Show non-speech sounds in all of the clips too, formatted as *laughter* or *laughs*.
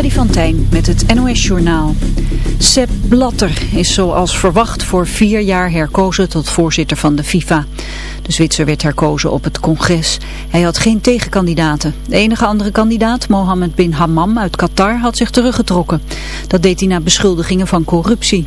Freddy van Tijn met het NOS-journaal. Sepp Blatter is zoals verwacht voor vier jaar herkozen tot voorzitter van de FIFA. De Zwitser werd herkozen op het congres. Hij had geen tegenkandidaten. De enige andere kandidaat, Mohammed bin Hammam uit Qatar, had zich teruggetrokken. Dat deed hij na beschuldigingen van corruptie.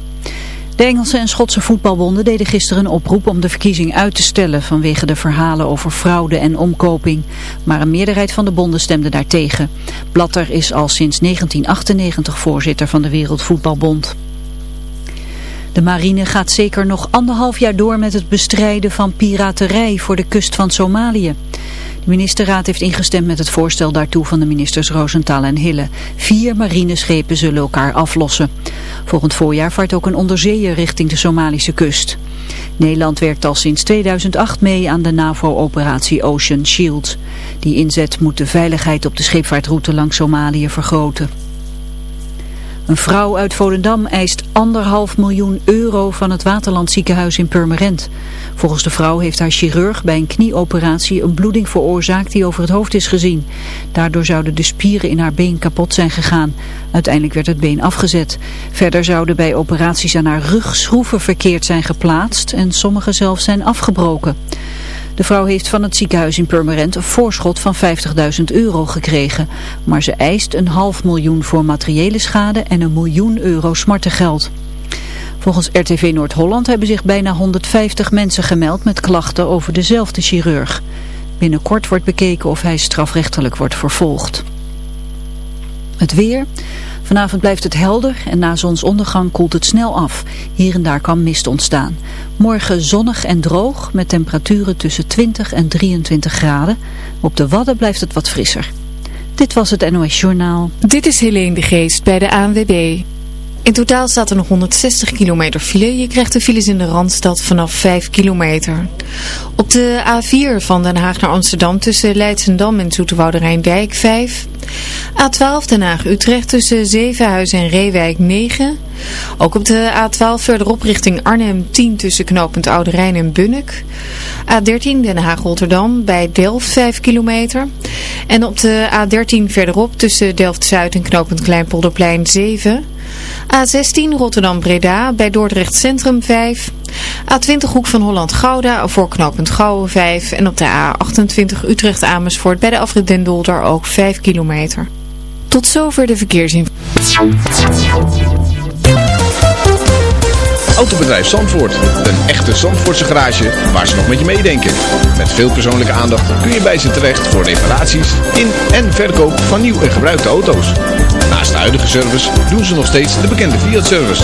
De Engelse en Schotse voetbalbonden deden gisteren een oproep om de verkiezing uit te stellen vanwege de verhalen over fraude en omkoping. Maar een meerderheid van de bonden stemde daartegen. Blatter is al sinds 1998 voorzitter van de Wereldvoetbalbond. De marine gaat zeker nog anderhalf jaar door met het bestrijden van piraterij voor de kust van Somalië. De ministerraad heeft ingestemd met het voorstel daartoe van de ministers Rosenthal en Hille. Vier marineschepen zullen elkaar aflossen. Volgend voorjaar vaart ook een onderzeeër richting de Somalische kust. Nederland werkt al sinds 2008 mee aan de NAVO-operatie Ocean Shield. Die inzet moet de veiligheid op de scheepvaartroute langs Somalië vergroten. Een vrouw uit Volendam eist anderhalf miljoen euro van het Waterlandziekenhuis in Purmerend. Volgens de vrouw heeft haar chirurg bij een knieoperatie een bloeding veroorzaakt die over het hoofd is gezien. Daardoor zouden de spieren in haar been kapot zijn gegaan. Uiteindelijk werd het been afgezet. Verder zouden bij operaties aan haar rug schroeven verkeerd zijn geplaatst en sommige zelfs zijn afgebroken. De vrouw heeft van het ziekenhuis in Purmerend een voorschot van 50.000 euro gekregen. Maar ze eist een half miljoen voor materiële schade en een miljoen euro smartengeld. Volgens RTV Noord-Holland hebben zich bijna 150 mensen gemeld met klachten over dezelfde chirurg. Binnenkort wordt bekeken of hij strafrechtelijk wordt vervolgd. Het weer... Vanavond blijft het helder en na zonsondergang koelt het snel af. Hier en daar kan mist ontstaan. Morgen zonnig en droog met temperaturen tussen 20 en 23 graden. Op de Wadden blijft het wat frisser. Dit was het NOS Journaal. Dit is Helene de Geest bij de ANWB. In totaal staat er nog 160 kilometer file. Je krijgt de files in de Randstad vanaf 5 kilometer. Op de A4 van Den Haag naar Amsterdam tussen Leidsendam en Zoeterwoude Rijndijk 5. A12 Den Haag-Utrecht tussen Zevenhuizen en Reewijk 9. Ook op de A12 verderop richting Arnhem 10 tussen knooppunt Oude Rijn en Bunnik. A13 Den Haag-Rotterdam bij Delft 5 kilometer. En op de A13 verderop tussen Delft-Zuid en knooppunt Kleinpolderplein 7. A16 Rotterdam-Breda bij Dordrecht Centrum 5. A20 Hoek van Holland-Gouda voor knooppunt Gouwen 5. En op de A28 Utrecht-Amersfoort bij de afrit Den ook 5 kilometer. Tot zover de verkeersinformatie. Autobedrijf Zandvoort. Een echte Zandvoortse garage waar ze nog met je meedenken. Met veel persoonlijke aandacht kun je bij ze terecht voor reparaties in en verkoop van nieuw en gebruikte auto's. Naast de huidige service doen ze nog steeds de bekende Fiat-service.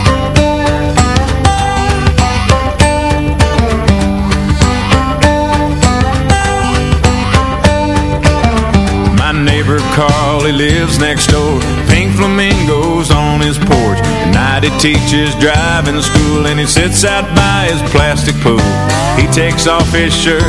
Carl, he lives next door. Pink flamingos on his porch. At night he teaches driving school And he sits out by his plastic pool. He takes off his shirt.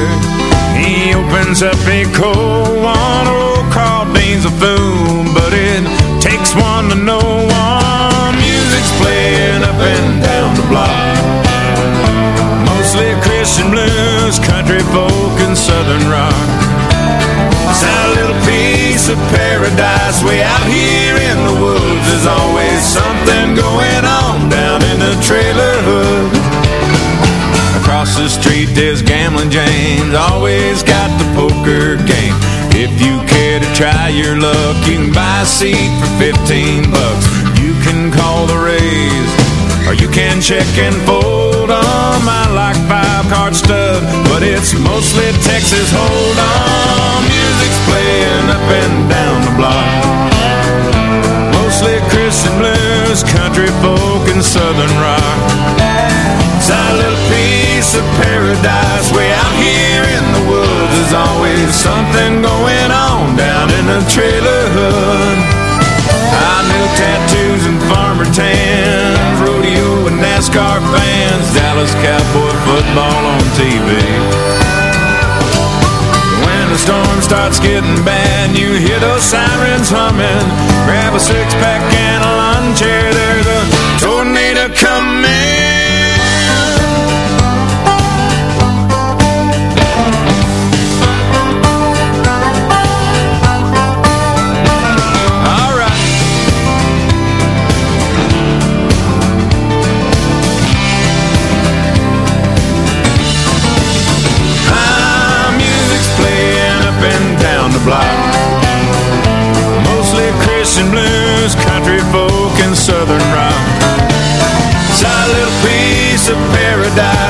He opens up a cold one. Oh, Carl Dean's a fool But it takes one to know one. Music's playing up and down the block. Mostly Christian blues Country folk and southern rock. It's a paradise way out here in the woods. There's always something going on down in the trailer hood. Across the street there's Gambling James, always got the poker game. If you care to try your luck, you can buy a seat for 15 bucks. You can call the raise, or you can check and fold on my like five card stud. But it's mostly Texas hold on. Music's playing up and down the block. Mostly Christian blues, country folk, and southern rock. It's a little piece of paradise way out here in the woods. There's always something going on down in the trailer hood. I knew tattoos and farmer tans, rodeo and NASCAR fans, Dallas Cowboy football on TV. The storm starts getting bad, you hear those sirens humming. Grab a six pack and a lawn chair, there's a tornado coming.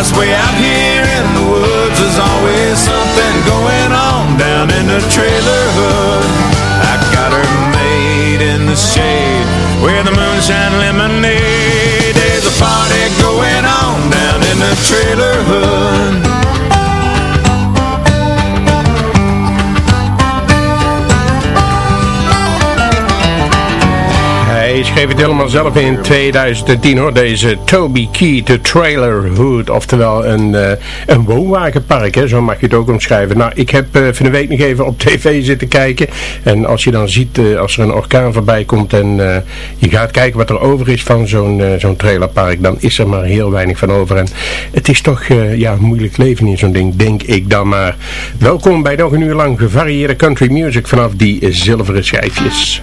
Paradise way out here in the woods. There's always something going on down in the trailer hood. I got her made in the shade where the moonshine lemonade. There's a party going on down in the trailer hood. Schreef het helemaal zelf in 2010 hoor, deze Toby Key, de Trailer Hood, oftewel een, eh, een woonwagenpark, hè, zo mag je het ook omschrijven. Nou, ik heb eh, van de week nog even op tv zitten kijken en als je dan ziet, eh, als er een orkaan voorbij komt en je gaat kijken wat er over is van zo'n zo'n trailerpark, dan is er maar heel weinig van over. En het is toch ja, moeilijk leven in zo'n ding, denk ik dan maar. Welkom bij nog een uur lang gevarieerde country music vanaf die zilveren schijfjes.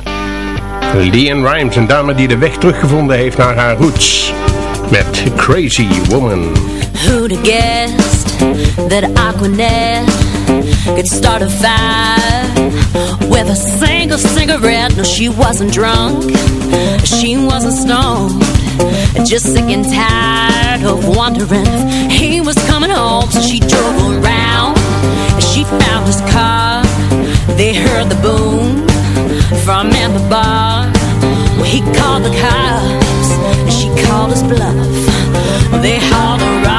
Leanne Rimes, een dame die de weg teruggevonden heeft naar haar roots. Met Crazy Woman. Who'd have guessed that Aquanet could start a fire with a single cigarette? No, she wasn't drunk, she wasn't stoned, just sick and tired of wondering if he was coming home. So she drove around, and she found his car. They heard the boom from in the bar. Well, he called the cops, and she called his bluff. They hauled her off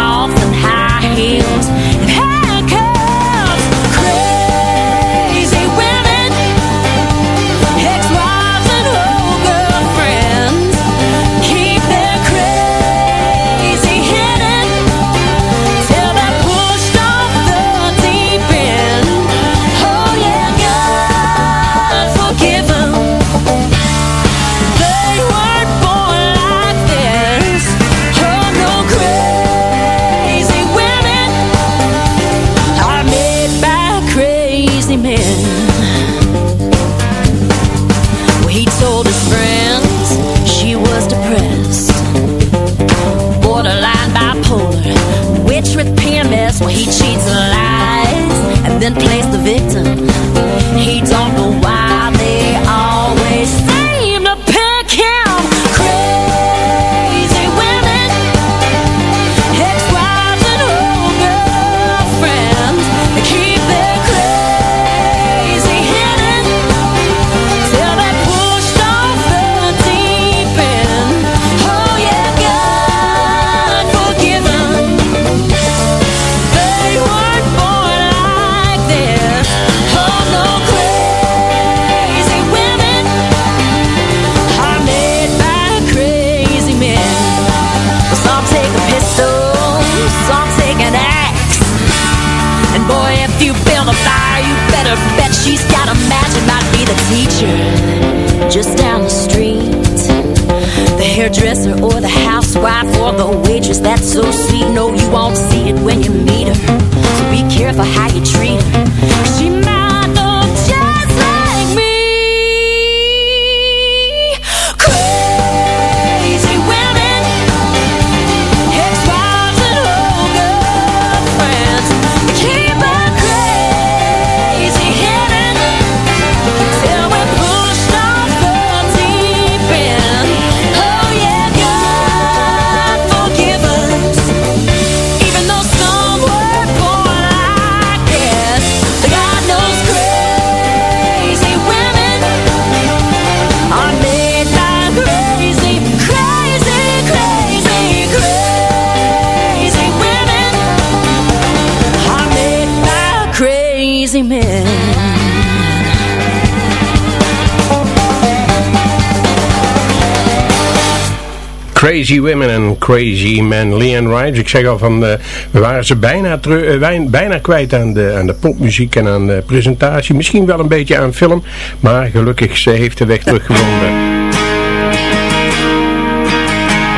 Crazy Women and Crazy Men. Leanne Rimes, ik zeg al van, uh, we waren ze bijna, uh, bijna kwijt aan de, aan de popmuziek en aan de presentatie. Misschien wel een beetje aan film, maar gelukkig, ze heeft de weg teruggevonden.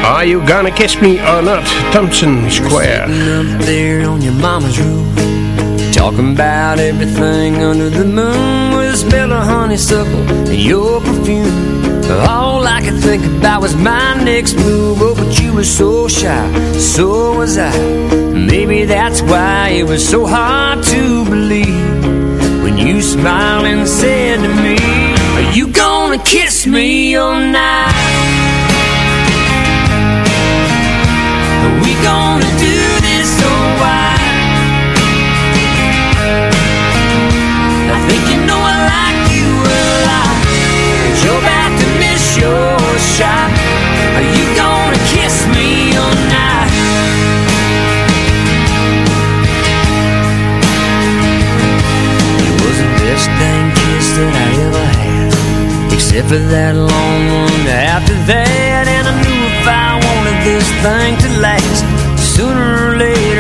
Are you gonna kiss me or not? Thompson Square. Up there on your mama's roof Talking about everything under the moon With a smell of honeysuckle and your perfume All I could think about was my next move Oh, but you were so shy, so was I Maybe that's why it was so hard to believe When you smiled and said to me Are you gonna kiss me all night? Are we gonna shot. Are you gonna kiss me all night? It was the best kiss that I ever had. Except for that long one. After that And I knew if I wanted this thing to last Sooner or later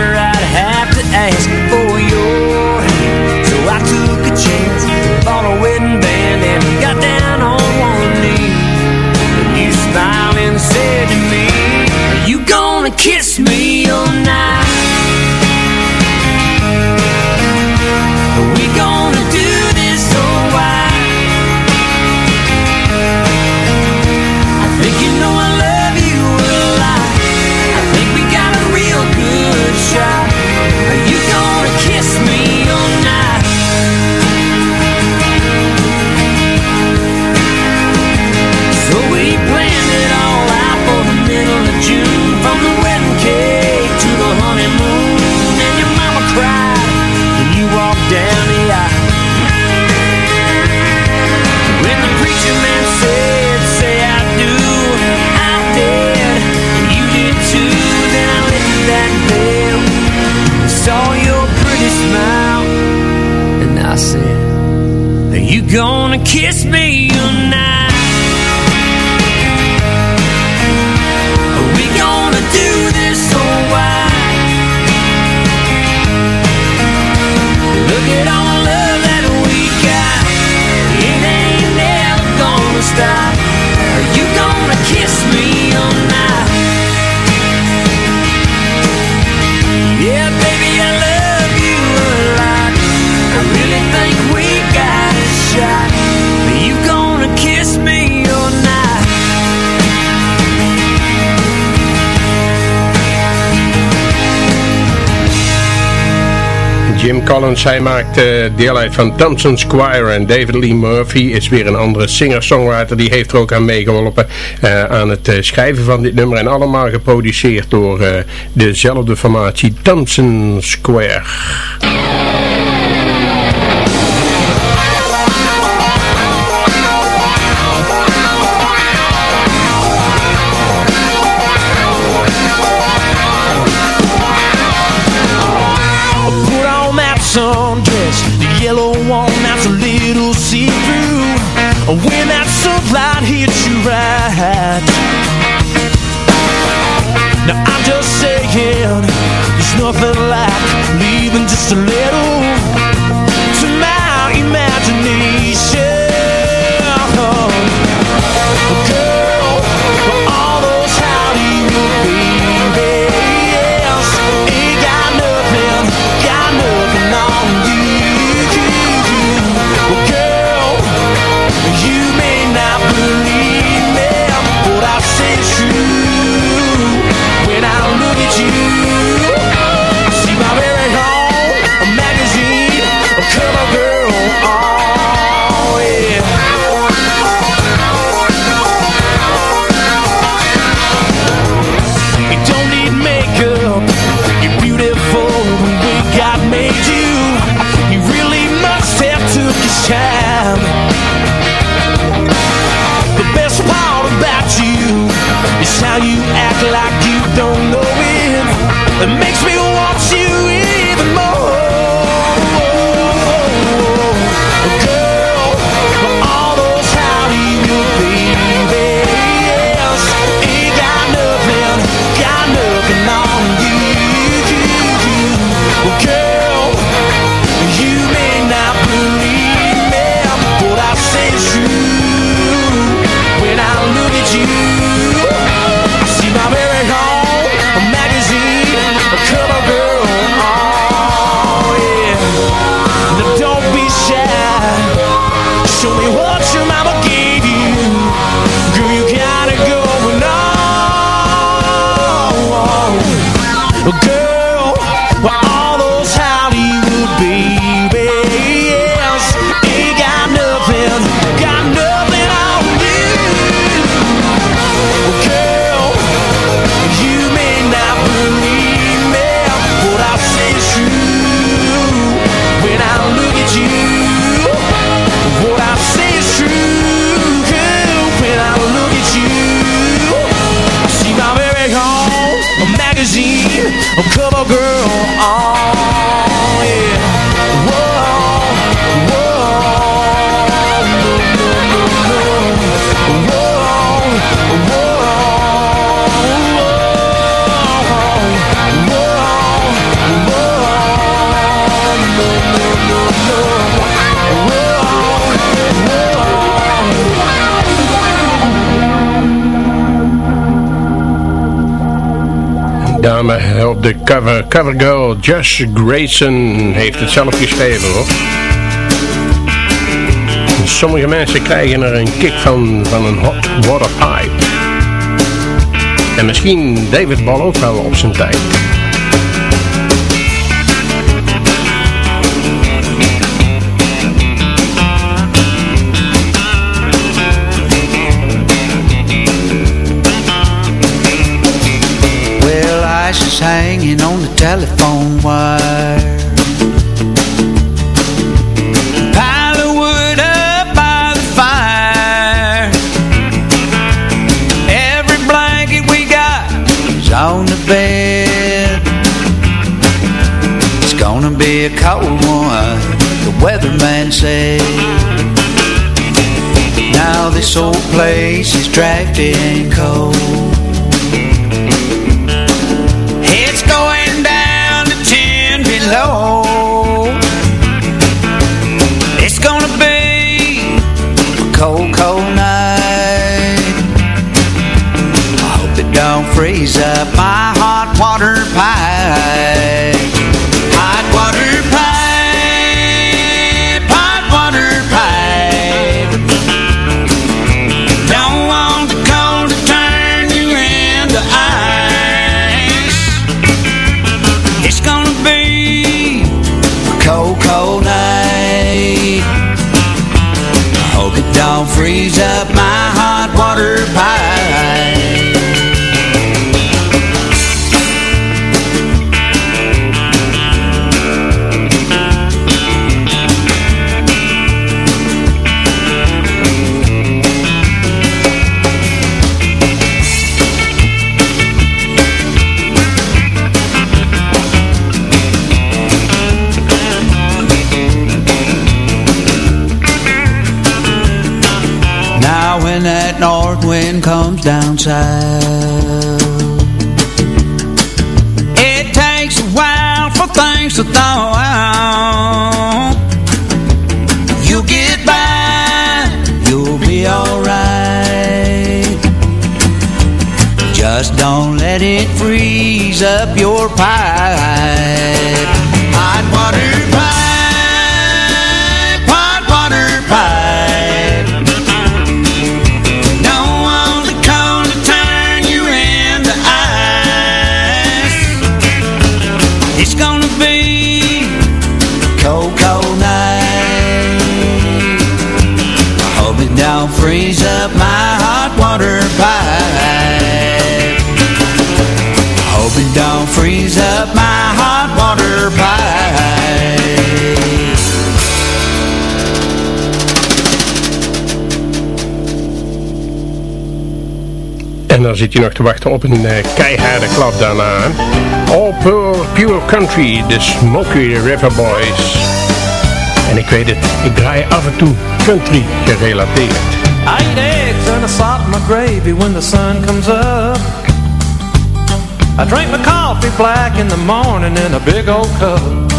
and said to me Are you gonna kiss me all night? Collins, hij maakt eh, deel uit van Thompson Squire en David Lee Murphy is weer een andere singer-songwriter. Die heeft er ook aan meegeholpen eh, aan het eh, schrijven van dit nummer. En allemaal geproduceerd door dezelfde formatie Thompson Square. Sundress, the yellow one that's a little see-through. When de cover, cover girl Josh Grayson heeft het zelf geschreven hoor. Sommige mensen krijgen er een kick van, van een hot water pipe. En misschien David Ball ook wel op zijn tijd. Was hanging on the telephone wire. Pile of wood up by the fire. Every blanket we got is on the bed. It's gonna be a cold one, the weatherman said. Now this old place is drafty and cold don't freeze up my hot water pipe it freeze up your pipe En dan zit je nog te wachten op een eh, keiharde klap daarna. All Pure, Pure Country, de Smoky River Boys. En ik weet het, ik draai af en toe country gerelateerd. I eat eggs and I salt my gravy when the sun comes up. I drink my coffee black in the morning in a big old cup.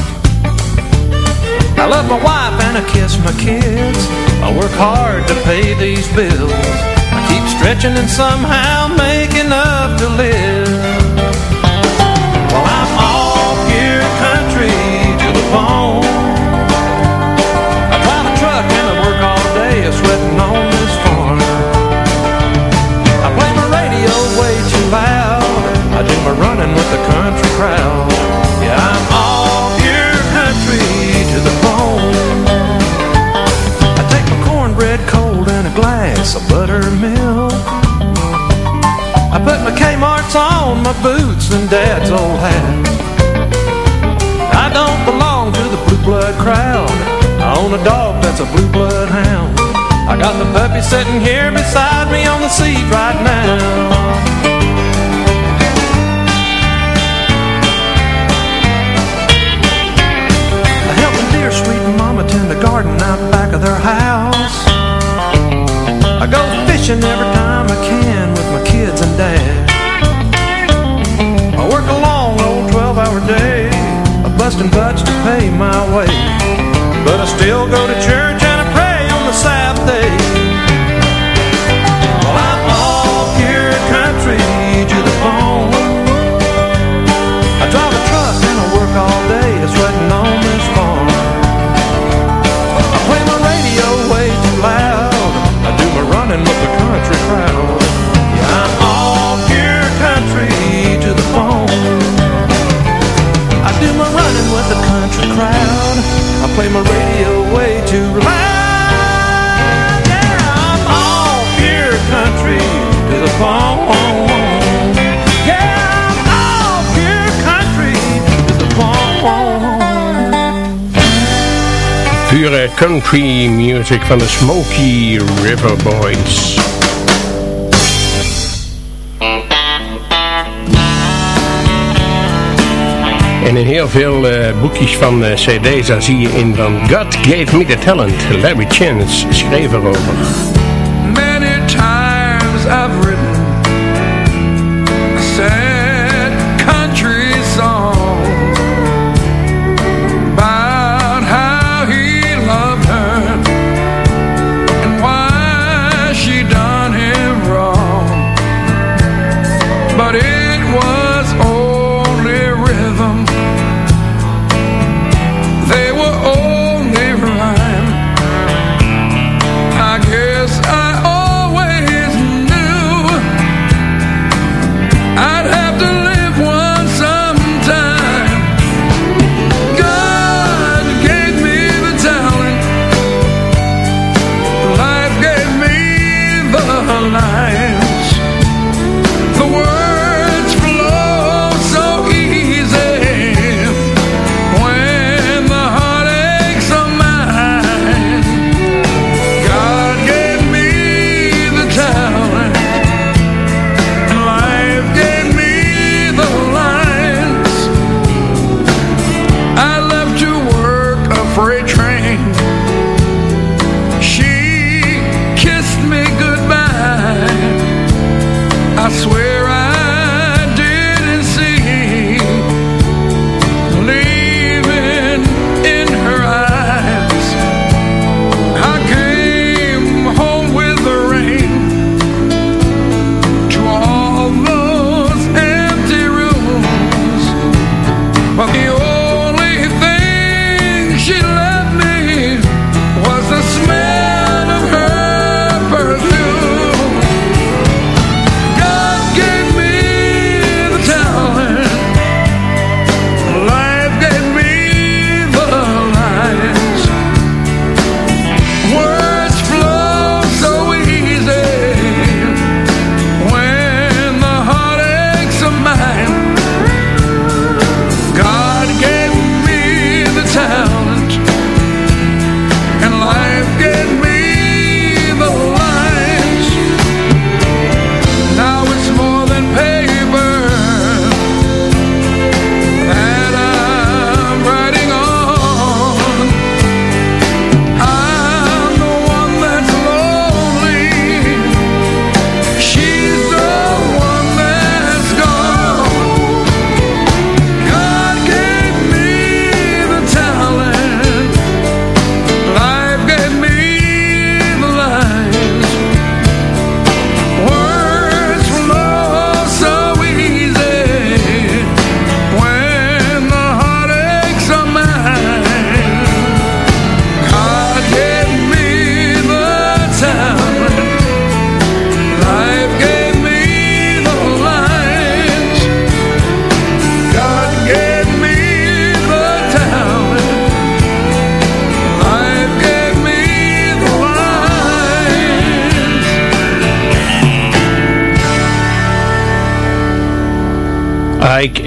I love my wife and I kiss my kids. I work hard to pay these bills. stretching and somehow making up to live. glass of buttermilk. I put my Kmart's on, my boots, and Dad's old hat. I don't belong to the blue blood crowd. I own a dog that's a blue blood hound. I got the puppy sitting here beside me on the seat right now. sweet mama tend the garden out back of their house I go fishing every time I can with my kids and dad. I work a long old 12 hour day, I'm busting butts to pay my way. But I still go to church country music van de Smoky River Boys. En in heel veel eh, boekjes van uh, cd's zie je in van God Gave Me The Talent, Larry Chance schreef erover.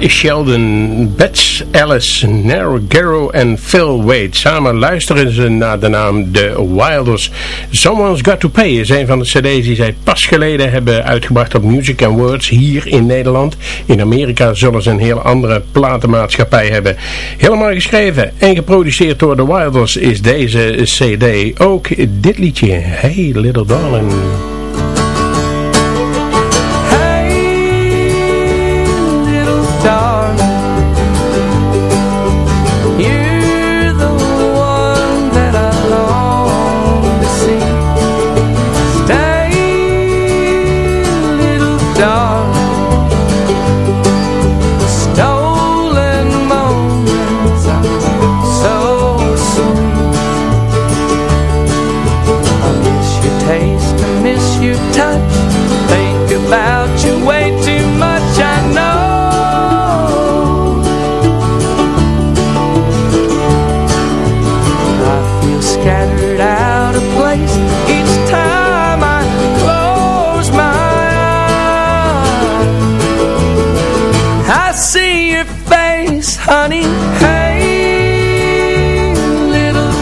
Sheldon, Bets Ellis, Garrow en Phil Wade. Samen luisteren ze naar de naam The Wilders. Someone's Got To Pay is een van de cd's die zij pas geleden hebben uitgebracht op Music and Words hier in Nederland. In Amerika zullen ze een heel andere platenmaatschappij hebben. Helemaal geschreven en geproduceerd door The Wilders is deze cd ook dit liedje. Hey Little Darling.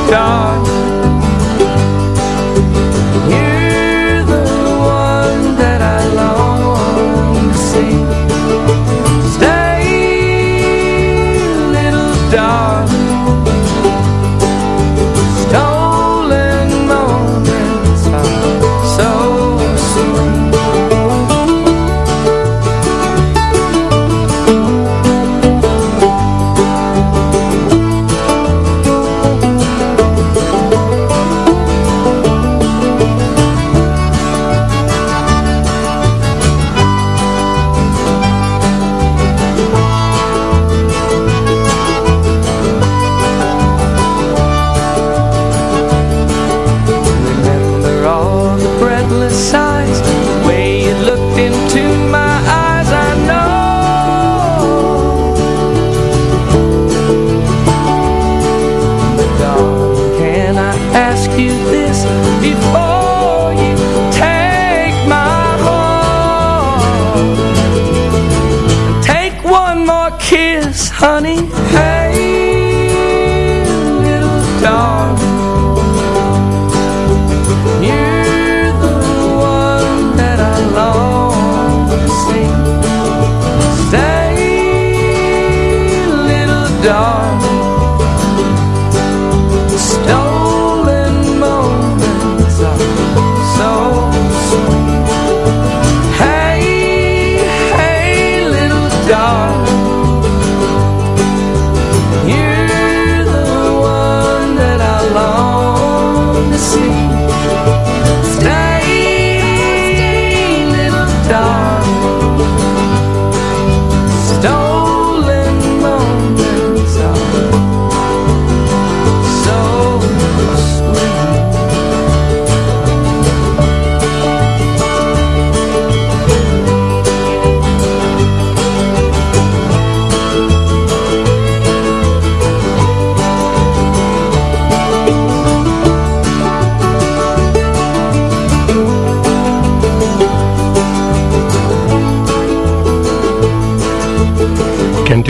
dark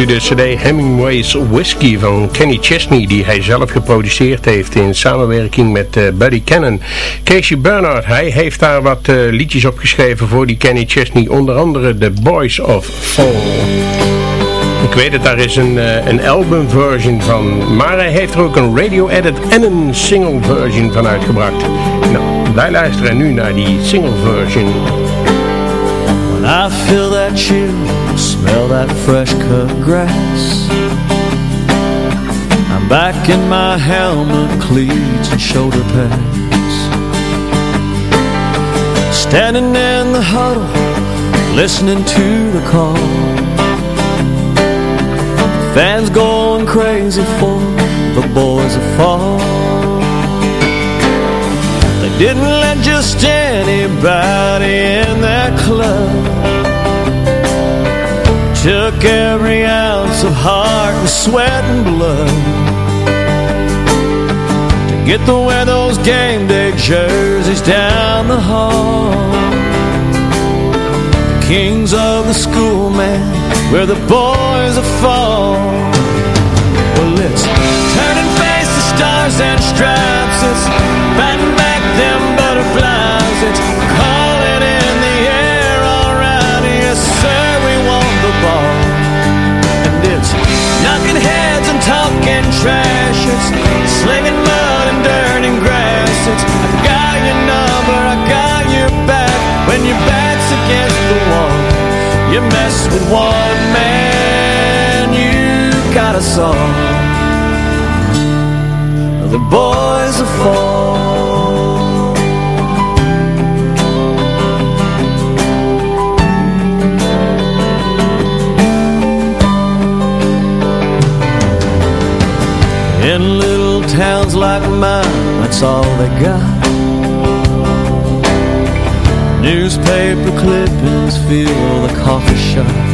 de cd Hemingway's Whiskey van Kenny Chesney die hij zelf geproduceerd heeft in samenwerking met eh, Buddy Cannon. Casey Bernard, hij heeft daar wat eh, liedjes op geschreven voor die Kenny Chesney, onder andere The Boys of Fall. Ik weet het, daar is een, eh, een albumversion van, maar hij heeft er ook een radio edit en een single version van uitgebracht. Nou, wij luisteren nu naar die single version. When I feel that chill, smell that fresh cut grass. I'm back in my helmet, cleats and shoulder pads. Standing in the huddle, listening to the call. Fans going crazy for the boys of fall. They didn't let just anybody in that club Took every ounce of heart and sweat and blood. To get to wear those game day jerseys down the hall. The kings of the school, man, where the boys are fall. Well, it's turn and face the stars and stripes with one man, you got us all The boys are fall In little towns like mine, that's all they got. Newspaper clippings fill the coffee shops.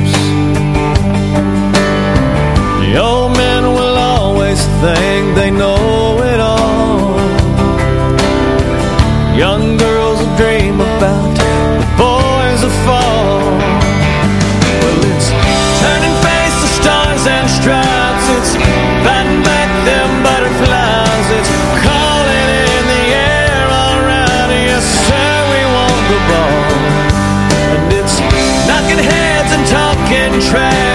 Think they know it all. Young girls will dream about the boys of fall. Well, it's turning face the stars and stripes. It's fighting back them butterflies. It's calling in the air, alright. Yes, sir, we want the ball. And it's knocking heads and talking trash.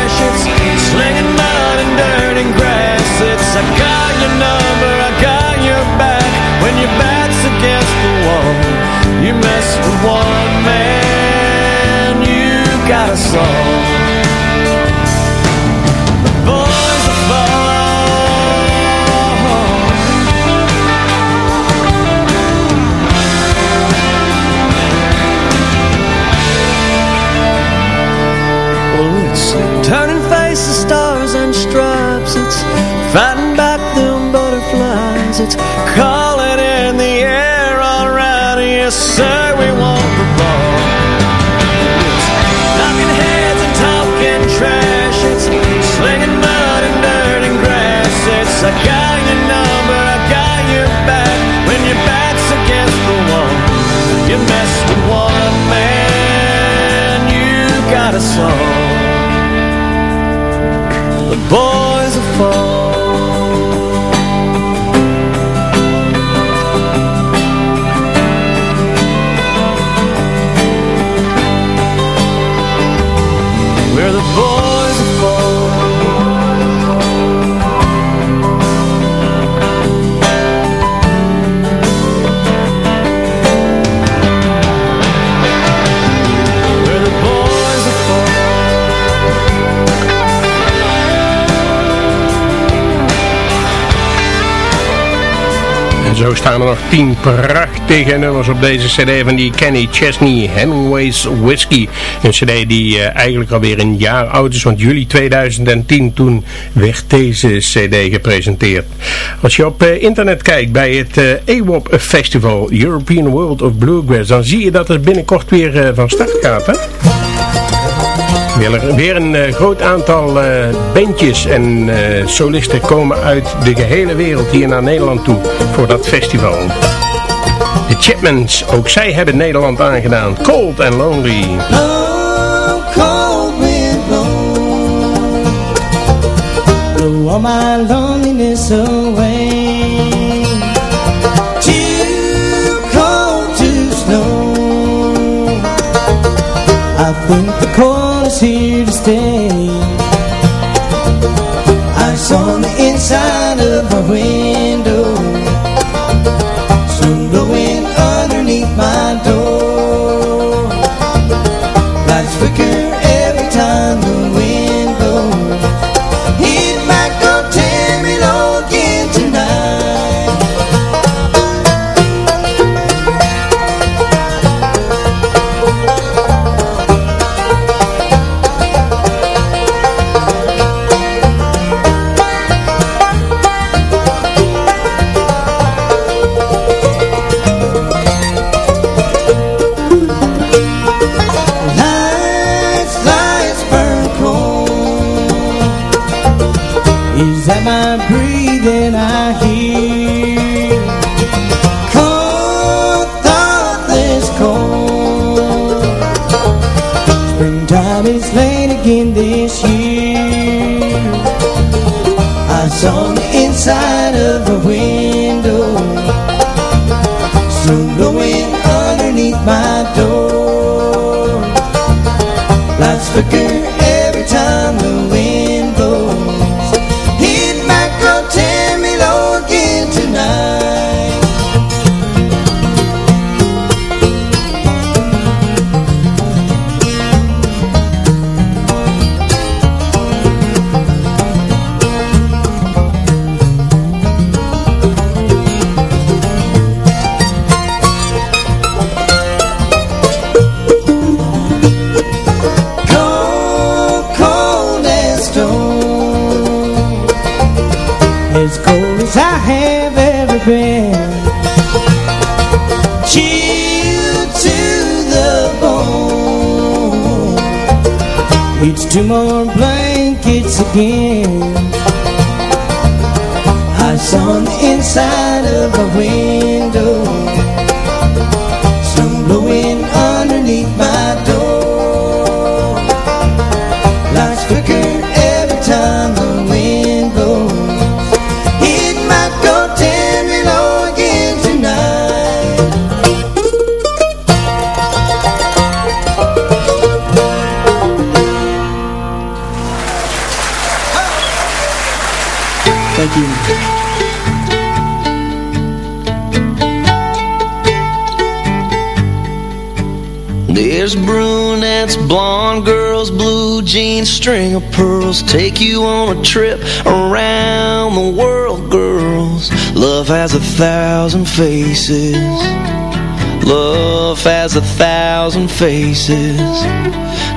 I got your number, I got your back. When your back's against the wall, you mess with one man, you got us all. The boys are fall. Well, it's turning face the butterflies. It's calling in the air, alright. Yes, sir, we want the ball. Knocking heads and talking trash. It's slinging mud and dirt and grass. It's I got your number, I got your back. When your back's against the wall, you mess with one man, you got us all. The boys will fall. Zo staan er nog tien prachtige nummers op deze cd van die Kenny Chesney Hemingway's Whiskey. Een cd die eh, eigenlijk alweer een jaar oud is, want juli 2010 toen werd deze cd gepresenteerd. Als je op eh, internet kijkt bij het eh AWOP Festival, European World of Bluegrass, dan zie je dat het binnenkort weer eh, van start gaat. Hè? Weer, weer een eh, groot aantal eh, bandjes en eh, solisten komen uit de gehele wereld hier naar Nederland toe voor dat festival. De Chipmans, ook zij hebben Nederland aangedaan. Cold and Lonely. Oh, cold all my loneliness. Think the cold is here to stay. Ice on the inside of my window, two more blankets again brunettes, blonde girls, blue jeans, string of pearls Take you on a trip around the world, girls. Love has a thousand faces. Love has a thousand faces.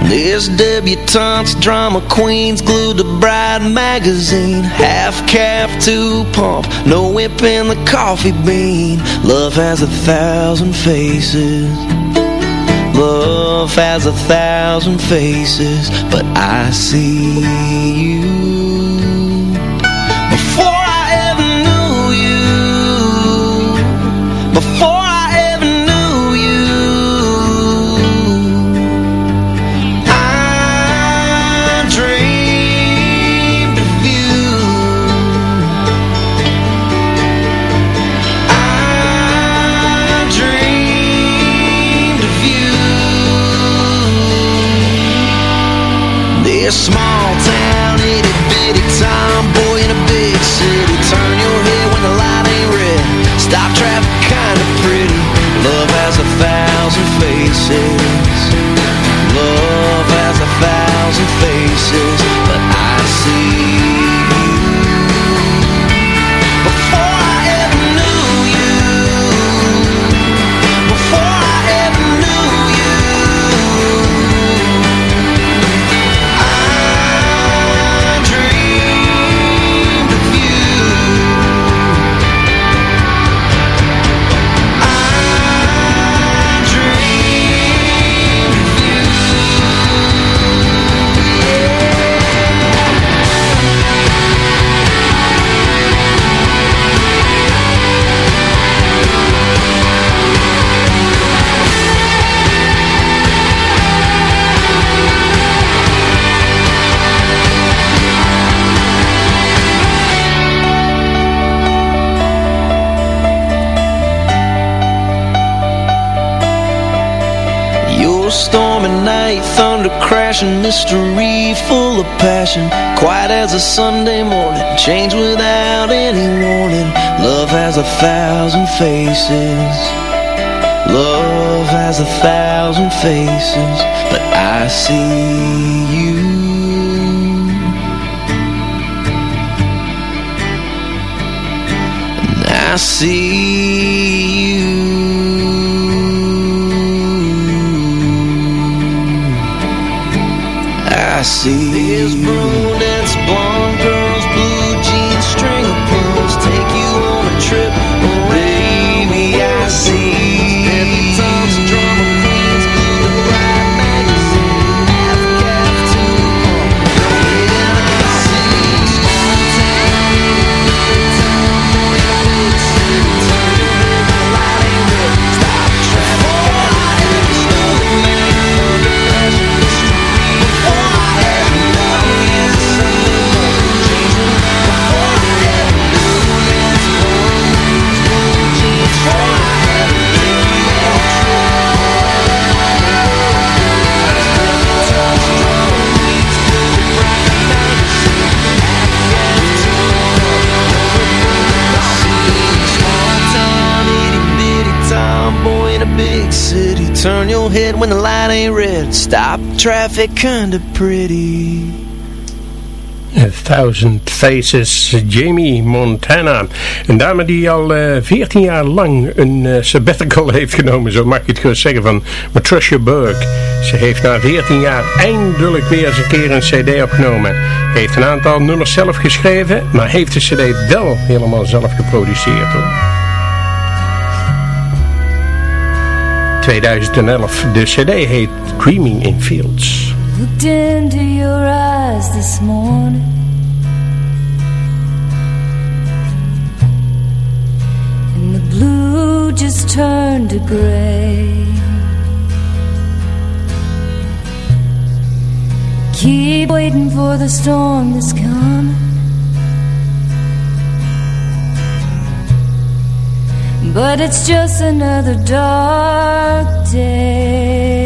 This debutantes, drama queens Glued to Bride magazine. Half calf to pump No whip in the coffee bean. Love has a thousand faces Love has a thousand faces, but I see you. smile. Night, thunder crashing, mystery full of passion. Quiet as a Sunday morning, change without any warning. Love has a thousand faces. Love has a thousand faces, but I see you. And I see you. I see. There's brunettes, blonde Head when the light ain't red Stop traffic kinda pretty A Thousand Faces, Jamie Montana. Een dame die al eh 14 jaar lang een eh, sabbatical *laughs* heeft genomen, zo mag je het gewoon zeggen, van Patricia Burke. Ze heeft na 14 jaar eindelijk weer eens een keer een cd opgenomen. Heeft een aantal nummers zelf geschreven, maar heeft de cd wel helemaal zelf geproduceerd hoor. 2011, de cd heet Dreaming in Fields. Looked into your eyes this morning. And the blue just turned to gray. Keep waiting for the storm that's coming But it's just another dark day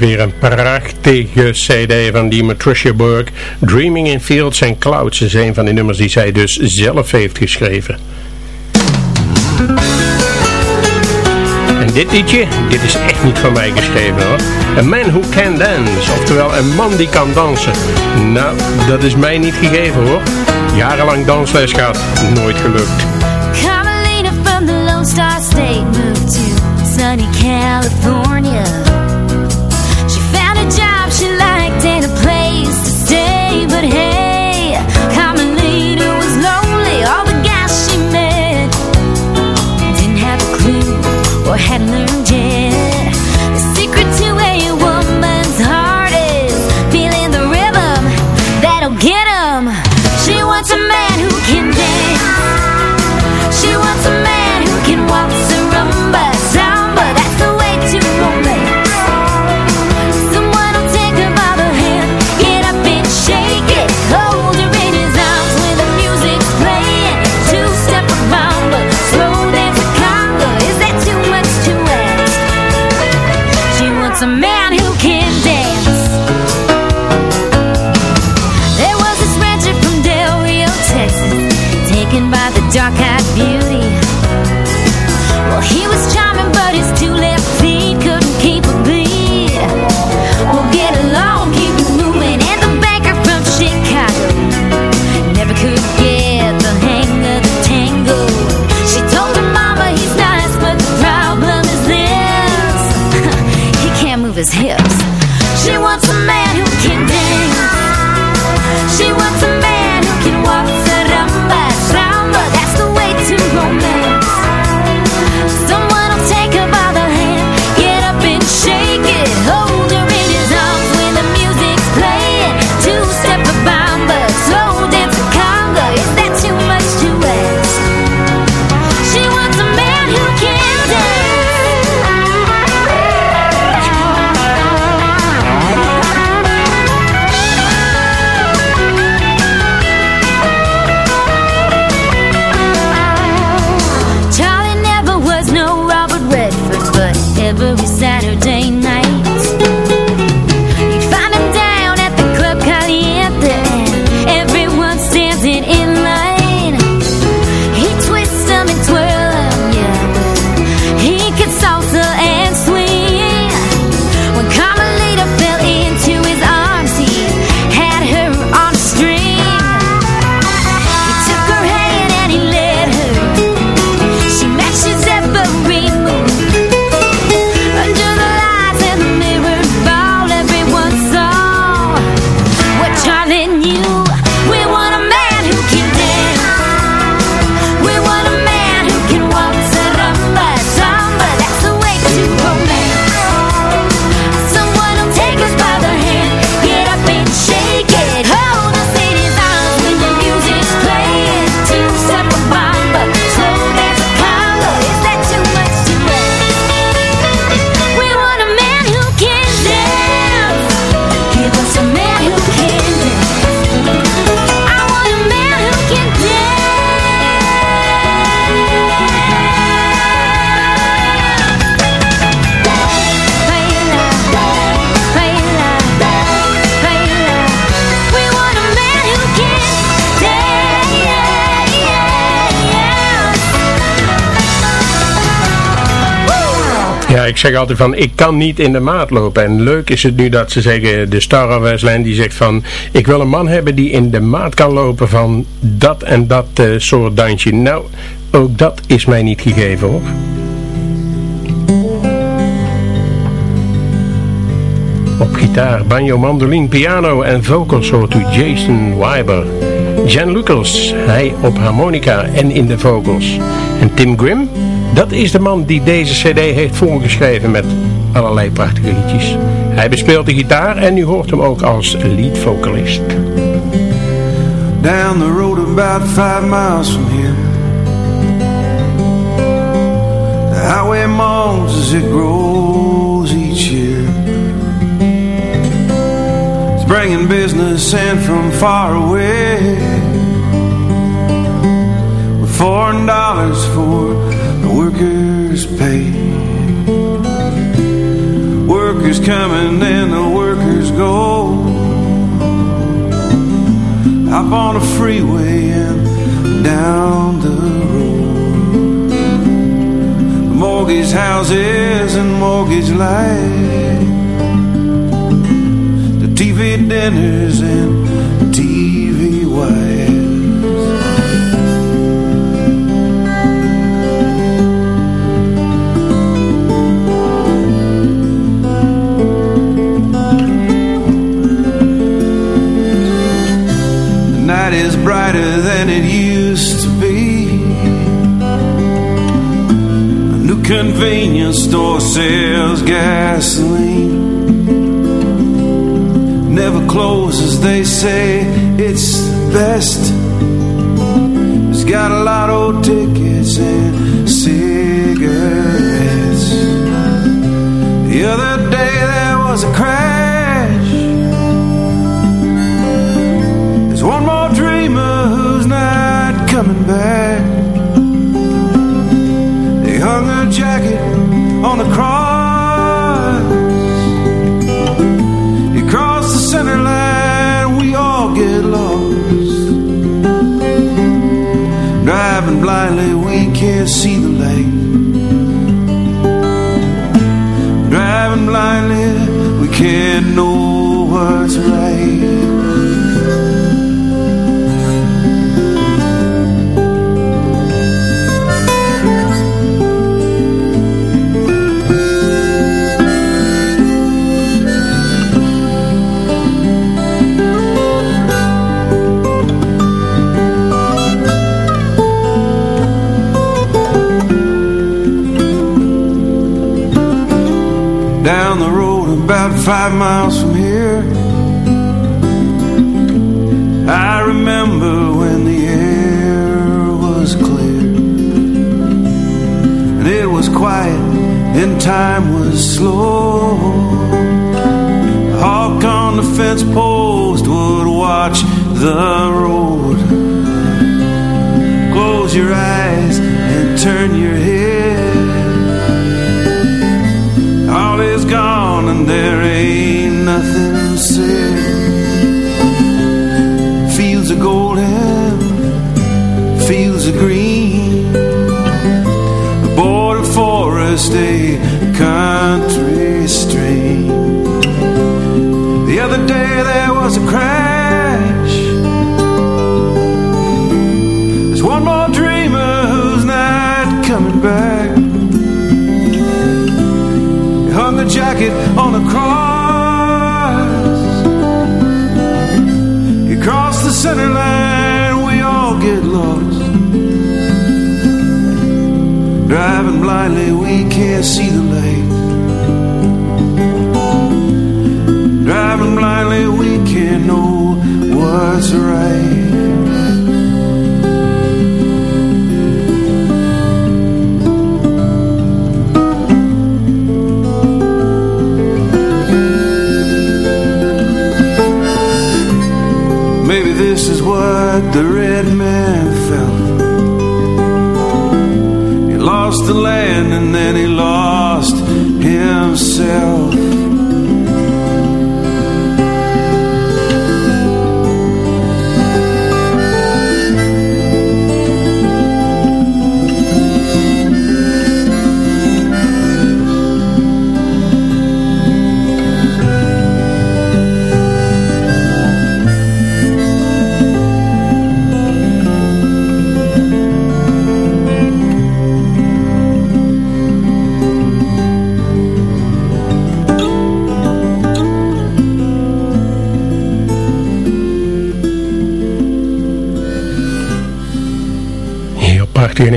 weer een prachtige cd van die Matricia Burke. Dreaming in Fields and Clouds is een van die nummers die zij dus zelf heeft geschreven. En dit liedje, dit is echt niet van mij geschreven hoor. A man who can dance, oftewel een man die kan dansen. Nou, dat is mij niet gegeven hoor. Jarenlang dansles gehad, nooit gelukt. Carolina from the Lone Star State moved to sunny California. zeg altijd van, ik kan niet in de maat lopen. En leuk is het nu dat ze zeggen, de Star Westlijn die zegt van, ik wil een man hebben die in de maat kan lopen van dat en dat eh, soort dansje. Nou, ook dat is mij niet gegeven hoor. Op gitaar, banjo, mandoline, piano en vocals hoort u Jason Weiber. Jan Lucas, hij op harmonica en in de vocals. En Tim Grimm dat is de man die deze cd heeft voorgeschreven met allerlei prachtige liedjes. Hij bespeelt de gitaar en u hoort hem ook als lead vocalist. Down the road about five miles from here The highway moans as it grows each year It's bringing business in from far away With foreign dollars for the workers pay. Workers coming and the workers go. Up on the freeway and down the road. Mortgage houses and mortgage lights dinners and TV wives. Convenience store sells gasoline. Never closes, they say it's the best. It's got a lot of tickets and cigarettes. The other day there was a crash. Jacket on a cross. He cross the center line, we all get lost. Driving blindly, we can't see the light. Driving blindly, we can't know what's right. The red man fell. He lost the land and then he lost himself.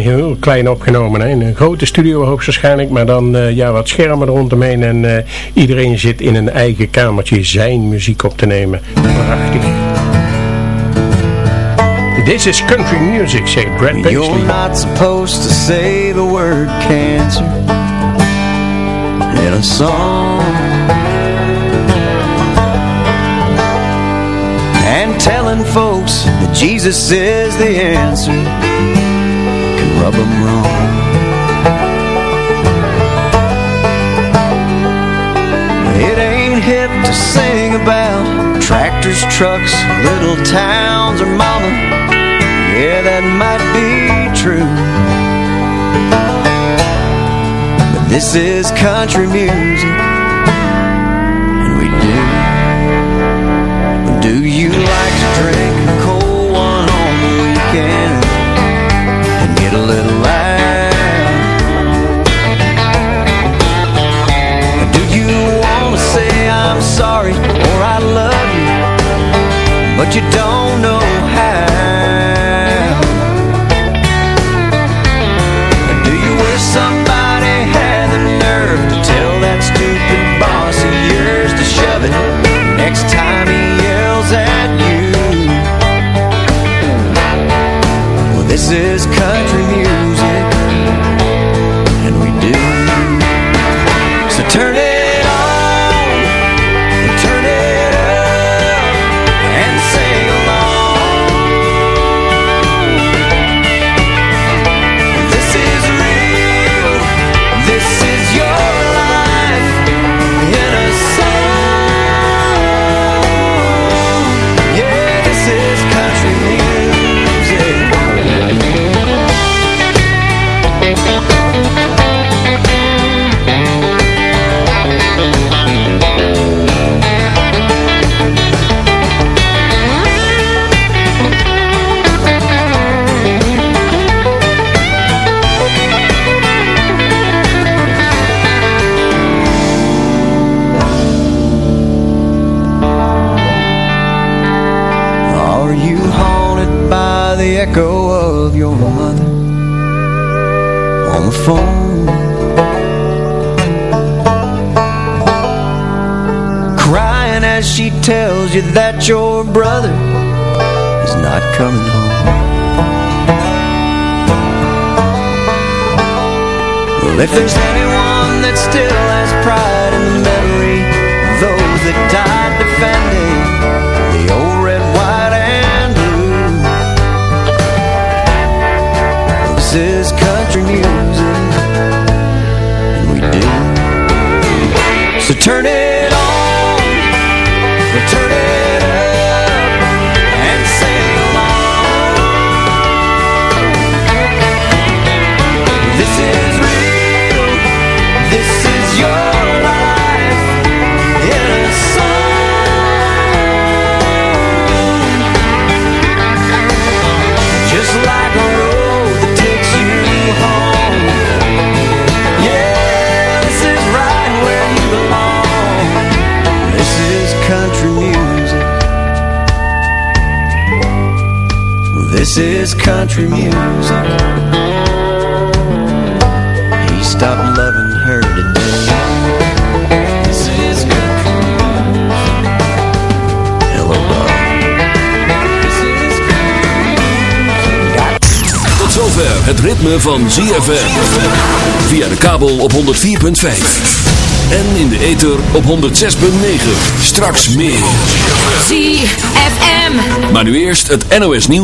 Heel klein opgenomen. Hè? In een grote studio hoogstwaarschijnlijk, maar dan eh, ja, wat schermen rondomheen en eh, iedereen zit in een eigen kamertje zijn muziek op te nemen. Prachtig. This is country music, zegt Brad Paisley. You're not supposed to say the word cancer in a song. And telling folks that Jesus is the answer rub them wrong. It ain't hip to sing about tractors, trucks, little towns, or mama. Yeah, that might be true. But this is country music, and we do. Do you like to drink cold a little? Do you wanna say I'm sorry or I love you, but you don't know how? Do you wish somebody had the nerve to tell that stupid yours to shove it next time tells you that your brother is not coming home. Well, if there's anyone that still has pride in the memory of those that died defending the old red, white, and blue. This is country music, and we do. So turn it This is country music He stopped loving her today This is country music Hello, darling Tot zover het ritme van ZFM. Via de kabel op 104.5. En in de ether op 106.9. Straks meer. ZFM. Maar nu eerst het NOS nieuws.